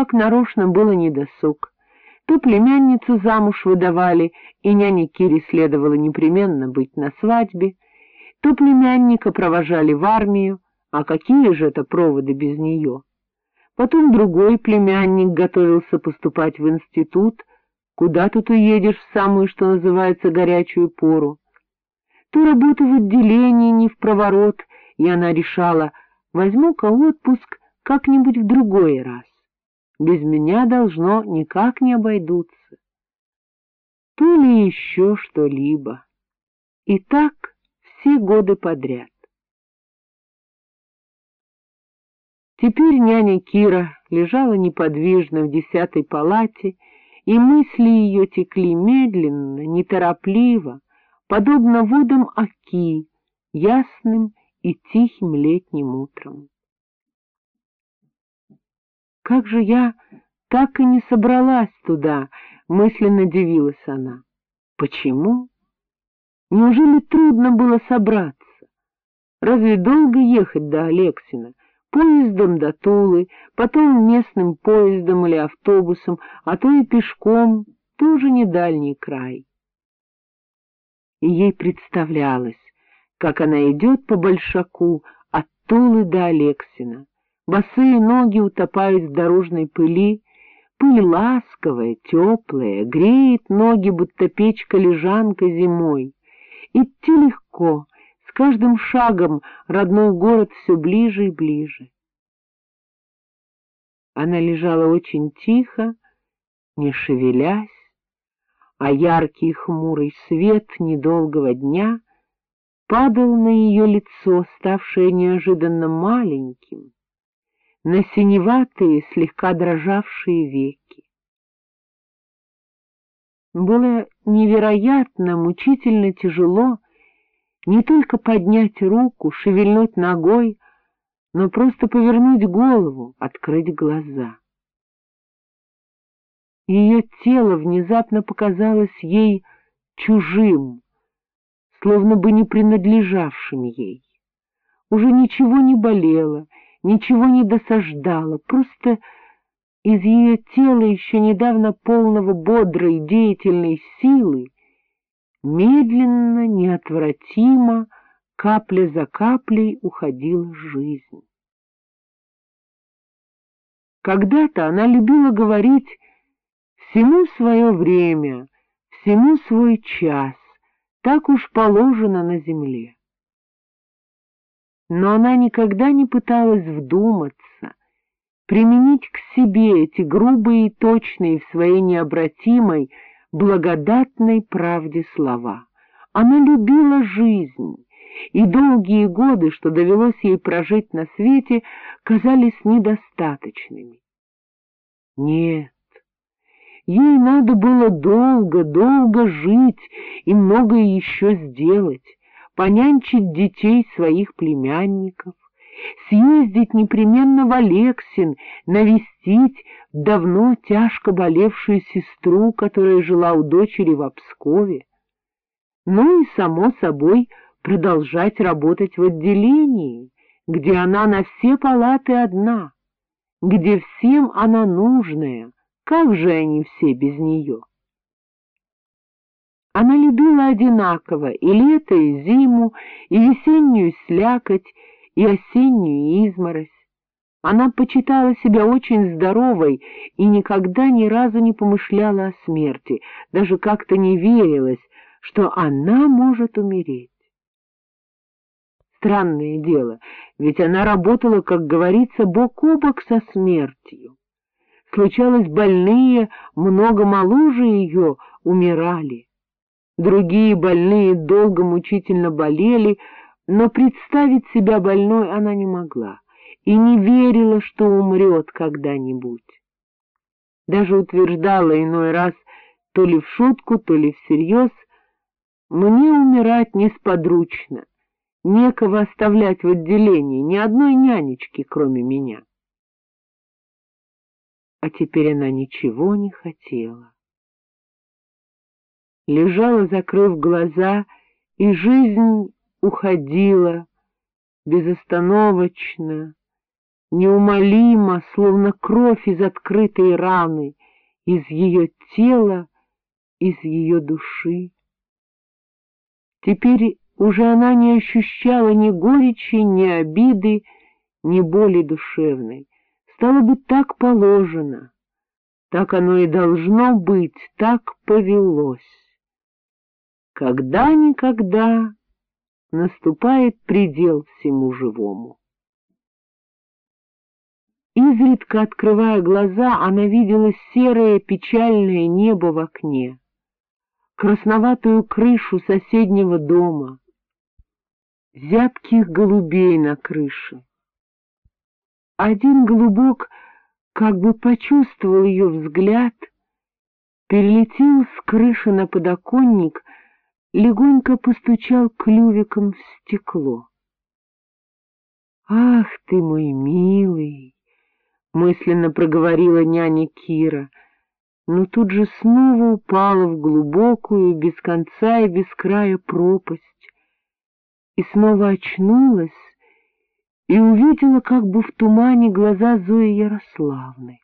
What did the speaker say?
как нарочно было недосуг. То племянницу замуж выдавали, и няне Кире следовало непременно быть на свадьбе, то племянника провожали в армию, а какие же это проводы без нее? Потом другой племянник готовился поступать в институт, куда тут уедешь в самую, что называется, горячую пору. То работа в отделении не в проворот, и она решала, возьму-ка отпуск как-нибудь в другой раз. Без меня должно никак не обойдутся. То ли еще что-либо. И так все годы подряд. Теперь няня Кира лежала неподвижно в десятой палате, и мысли ее текли медленно, неторопливо, подобно водам Оки, ясным и тихим летним утром. «Как же я так и не собралась туда?» — мысленно дивилась она. «Почему? Неужели трудно было собраться? Разве долго ехать до Алексина?» поездом до Тулы, потом местным поездом или автобусом, а то и пешком, тоже не дальний край. И ей представлялось, как она идет по большаку от Тулы до Алексина. Босые ноги утопают в дорожной пыли, пыль ласковая, теплая, греет ноги, будто печка-лежанка зимой. Идти легко, с каждым шагом родной город все ближе и ближе. Она лежала очень тихо, не шевелясь, а яркий хмурый свет недолгого дня падал на ее лицо, ставшее неожиданно маленьким, на синеватые, слегка дрожавшие веки. Было невероятно, мучительно тяжело не только поднять руку, шевельнуть ногой, но просто повернуть голову, открыть глаза. Ее тело внезапно показалось ей чужим, словно бы не принадлежавшим ей. Уже ничего не болело, ничего не досаждало, просто из ее тела еще недавно полного бодрой деятельной силы медленно, неотвратимо, капля за каплей уходила жизнь. Когда-то она любила говорить «всему свое время, всему свой час, так уж положено на земле». Но она никогда не пыталась вдуматься, применить к себе эти грубые и точные в своей необратимой, благодатной правде слова. Она любила жизнь, и долгие годы, что довелось ей прожить на свете, казались недостаточными. Нет, ей надо было долго-долго жить и многое еще сделать, понянчить детей своих племянников, съездить непременно в Алексин, навестить давно тяжко болевшую сестру, которая жила у дочери в Обскове. Ну и, само собой, продолжать работать в отделении, где она на все палаты одна, где всем она нужная, как же они все без нее? Она любила одинаково и лето, и зиму, и весеннюю слякоть, и осеннюю изморозь. Она почитала себя очень здоровой и никогда ни разу не помышляла о смерти, даже как-то не верилась, что она может умереть. Странное дело, ведь она работала, как говорится, бок о бок со смертью. Случалось, больные, много моложе ее, умирали. Другие больные долго мучительно болели, но представить себя больной она не могла и не верила, что умрет когда-нибудь. Даже утверждала иной раз, то ли в шутку, то ли всерьез, «Мне умирать несподручно, некого оставлять в отделении, ни одной нянечки, кроме меня». А теперь она ничего не хотела. Лежала, закрыв глаза, и жизнь уходила безостановочно, неумолимо, словно кровь из открытой раны, из ее тела, из ее души. Теперь уже она не ощущала ни горечи, ни обиды, ни боли душевной. Стало быть, так положено, так оно и должно быть, так повелось. Когда-никогда наступает предел всему живому. Изредка открывая глаза, она видела серое печальное небо в окне, красноватую крышу соседнего дома, зябких голубей на крыше. Один голубок как бы почувствовал ее взгляд, перелетел с крыши на подоконник, легонько постучал клювиком в стекло. — Ах ты мой милый! — мысленно проговорила няня Кира, но тут же снова упала в глубокую, без конца и без края пропасть, и снова очнулась и увидела как бы в тумане глаза Зои Ярославны.